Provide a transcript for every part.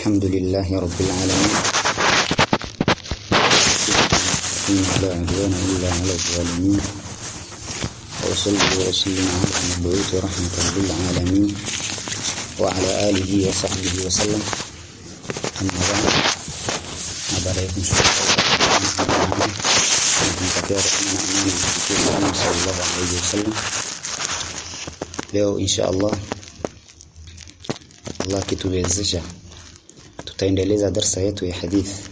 الحمد لله رب العالمين. لا عدوان إلا على الظالمين وصلي وسلم على المبعوث رحمة للعالمين وعلى آله وصحبه وسلم. أما بعد عليكم صلى الله. عليه وسلم leo insha Allah Allah kituwezesha tutaendeleza darsa yetu ya hadithi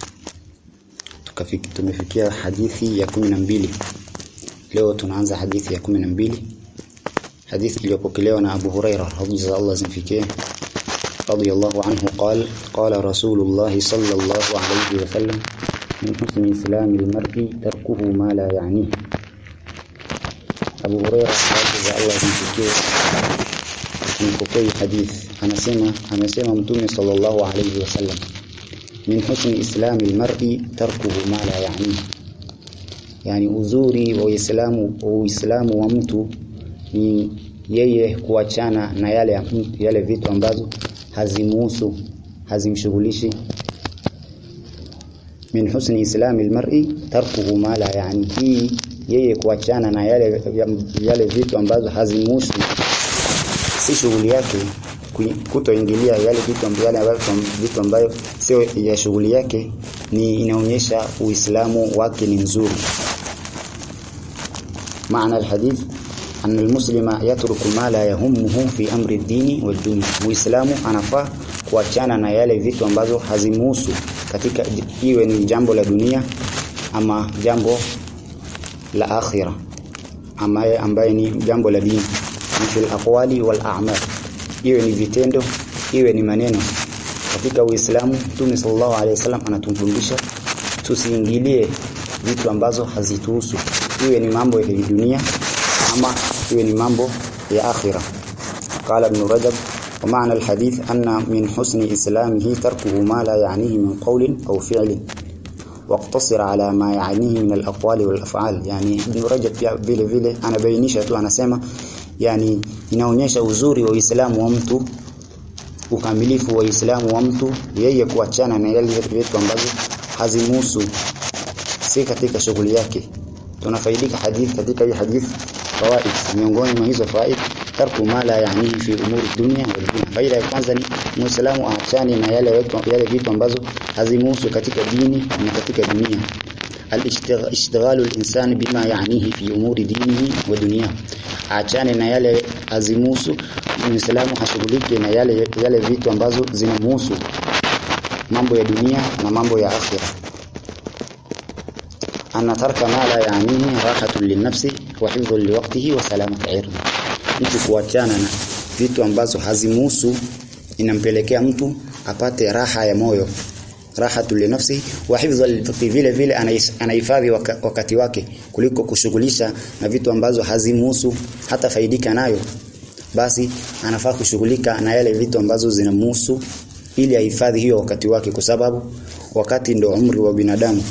tukafiki tumefikia hadithi ya kumi na mbili leo tunaanza hadithi ya kumi na mbili hadithi iliyopokelewa na Abu Huraira radhiyallahu zimfikie radiyallahu anhu قال قال رسول الله صلى الله عليه وسلم من حسن إسلام المرء تركه ما لا يعنيه Abu Huraira radhiyallahu zimfikie mpokei hadith. Anasema amesema mtume sallallahu alayhi wasallam min husni islami almar'i tarkuhu ma la ya'ni. Yani uzuri wa uislamu wa uislamu wa mtu ni yeye kuachana na yale yale vitu ambazo hazimuhusu hazimshughulishi. Min husni islami almar'i tarkuhu ma la ya'ni. Yeye kuachana na yale yale vitu ambazo hazimuhusu si shughuli yake kutoingilia yale vitu ambavyo vitu ambayo sio ya shughuli yake ni inaonyesha uislamu wake ni nzuri maana alhadith أن المسلم يترك ما لا يهمه في أمر الدين والدنيا muislamu anafaa kuachana na yale vitu ambazo hazimuhusu katika iwe ni jambo la dunia ama jambo la akhira ambaye ambaye ni jambo la dini fil aqwali wal a'mal iwe ni vitendo iwe ni maneno katika uislamu Mtume sallallahu alaihi wasallam anatufundisha tusiingilie vitu ambazo hazituhusu iwe ni mambo ya dunia ama iwe ni mambo ya akhira قال ابن رجب ومعنى الحديث أن من حسن إسلامه تركه ما لا يعنيه من قول أو فعل واقتصر على ما يعنيه من الأقوال والأفعال يعني ابن رجب vile vile anabainisha tu anasema yani inaonyesha uzuri wa Uislamu wa mtu ukamilifu wa Uislamu wa mtu yeye kuachana na yale vitu ambazo hazimuhusu si katika shughuli yake. Tunafaidika hadithi katika hii hadithi fawaid. Miongoni mwa hizo faida tarku ma la yani fi umuri dunya wal din faida ya kwanza ni muislamu aachane na yale yale vitu ambazo hazimuhusu katika dini na katika dunia al-ishtighalu al-insan bima ya'nihi fi umuri dinihi wa dunya achane na yale azimusu muislamu hashughulike na yale yale vitu ambazo zinamuhusu mambo ya dunia na mambo ya akhira anna tarka ma la ya'nihi rahatun linafsi wa hifdhun liwaqtihi wa salamatu 'irdi mtu kuachana na vitu ambazo hazimuhusu inampelekea mtu apate raha ya moyo rahatu linafsi wa hifdha vile vile anahifadhi wakati wake kuliko kushughulisha na vitu ambazo hazimuhusu hata faidika nayo. Basi anafaa kushughulika na yale vitu ambazo zinamuhusu ili ahifadhi hiyo wakati wake kwa sababu wakati ndio umri wa binadamu.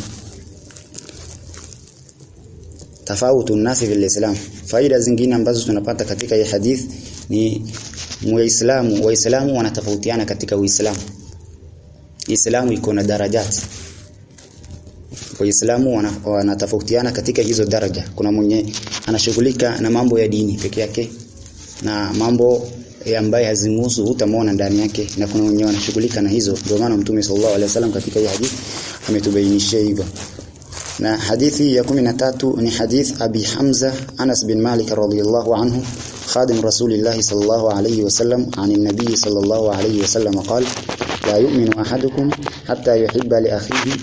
Tofauti nasi fil islam. Faida zingine ambazo tunapata katika hii hadith ni muislamu waislamu wanatofautiana katika uislamu Islamu iko na darajati. Waislamu wanatofautiana katika hizo daraja. Kuna mwenye anashughulika na mambo ya dini peke yake na mambo ya ambaye hazimuhusu utamwona ndani yake, na kuna mwenye anashughulika na hizo. Ndio maana Mtume sallallahu alaihi wasallam katika hii hadithi ametubainishia hivyo. Na hadithi ya 13 ni hadith Abi Hamza Anas bin Malik radhiyallahu anhu khadim Rasulillah sallallahu alayhi wasallam anin Nabii sallallahu alayhi wasallam qala la yu'minu ahadukum hatta yuhibba li akhihi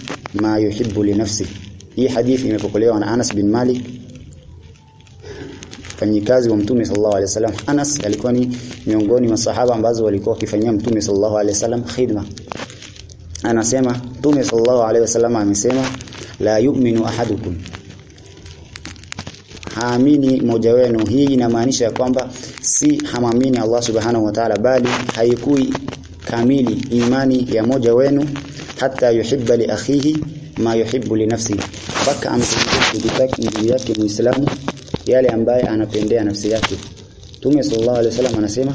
ma yuhibbu li nafsi hii hadithi imepokelewa na Anas bin Malik. Mfanyikazi wa Mtume sallallahu alaihi wasallam. Anas alikuwa ni miongoni mwa sahaba ambazo walikuwa wakifanyia Mtume sallallahu alaihi wasallam khidma. Anasema Mtume sallallahu alaihi wasallam amesema la yu'minu ahadukum. Haamini mmoja wenu. Hii inamaanisha kwamba si hamamini Allah subhanahu wa ta'ala bali haikui kamili imani ya moja wenu hata yuhibba li akhihi ma yuhibbu li nafsi mpaka ampendee ndugu yake muislamu yale ambaye anapendea nafsi yake Mtume sallallahu alaihi wasallam anasema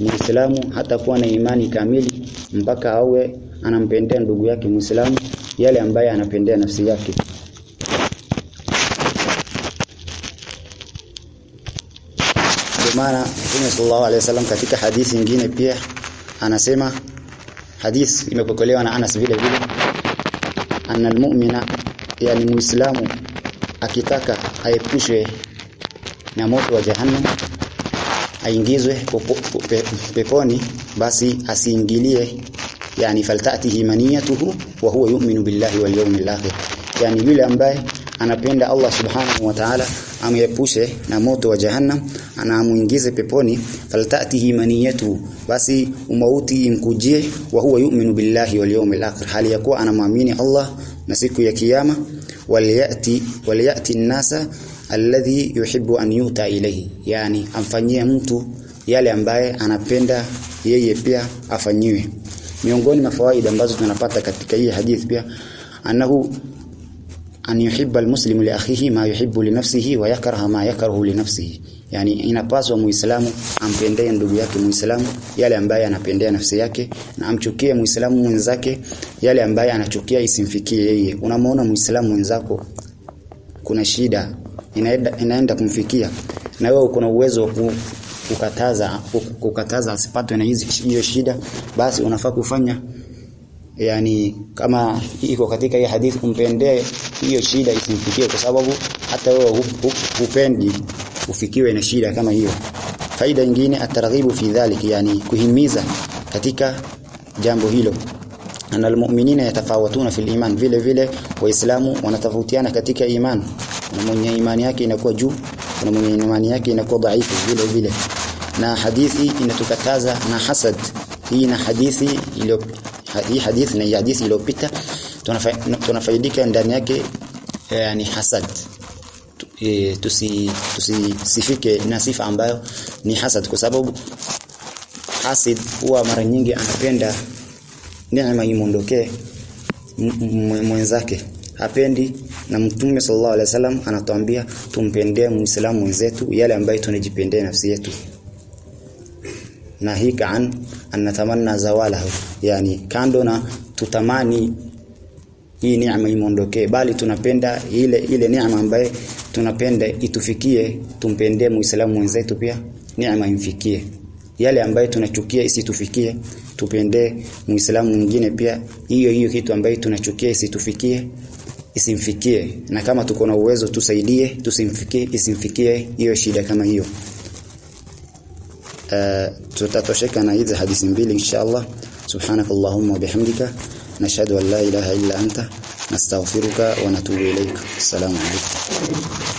Muislamu hata kuwa na imani kamili mpaka awe anampendea ndugu yake Muislamu yale ambaye anapendea nafsi yake. kwa maana Mtume sallallahu alaihi wasallam katika hadithi nyingine pia anasema hadith imepokelewa na Anas vile vile anna almu'mina yani muislamu akitaka aepushwe na moto wa jahannam aingizwe pe, peponi basi asiingilie yani faltatihi maniyatuhu wa huwa yu'minu billahi wal yawmil akhir. Yani yule ambaye anapenda Allah subhanahu wa ta'ala amyepushe na moto wa jahannam anaamuingize peponi. Faltatihi maniyatu basi umauti imkujie wa huwa yu'minu billahi wal yawmil akhir. Hali yakuwa anamwamini Allah na siku ya kiyama. Waliyati waliyati nasa alladhi yuhibbu an yuta ilayhi. Yani amfanyie mtu yale ambaye anapenda yeye pia afanyiwe. Miongoni mwa fawaida ambazo tunapata katika hii hadithi pia annahu an yuhibba almuslimu li akhihi ma yuhibbu li nafsihi wa yakraha ma yakrahu li nafsihi. Yani inapaswa muislamu ampendee ndugu yake muislamu yale ambaye anapendea nafsi yake na amchukie muislamu mwenzake yale ambaye anachukia isimfikie yeye. Unamwona muislamu mwenzako kuna shida inaenda, inaenda kumfikia na wewe uko na uwezo wa kukataza kukataza asipatwe na hiyo shida basi unafaa kufanya yani kama iko katika hii hadithi kumpendee hiyo shida isimfikie kwa sababu hata wewe hupendi ufikiwe na shida kama hiyo. Faida nyingine atarghibu fi dhalik yani kuhimiza katika jambo hilo. Anal mu'minina yatafawatuna fil iman vile vile waislamu wanatofautiana katika iman. Na mwenye imani yake inakuwa juu na mwenye imani yake inakuwa dhaifu vile vile. Na hadithi inatukataza na hasad. Hii na hadithi hii hadithi na hadithi iliyopita tunafaidika ndani yake yani hasad. E, tusi tusisifike na sifa ambayo ni hasad kwa sababu hasid huwa mara nyingi anapenda neema imondokee mwenzake. Hapendi na mtume sallallahu alaihi wasallam anatuambia tumpendee muislamu mwenzetu yale ambayo tunajipendea nafsi yetu nahika an anatamanna zawalahu. Yani kando na tutamani hii neema imondokee bali tunapenda ile ile neema ambaye tunapenda itufikie tumpendee muislamu mwenzetu pia neema imfikie. Yale ambayo tunachukia isitufikie tupendee muislamu mwingine pia. Hiyo hiyo kitu ambayo tunachukia isitufikie isimfikie. Na kama tuko na uwezo tusaidie tusimfikie isimfikie hiyo shida kama hiyo tutatosheka na hizi hadithi mbili inshallah subhanakallahumma wa bihamdika nashhadu an la ilaha illa anta nastaghfiruka wa natubu ilayk assalamu alaykum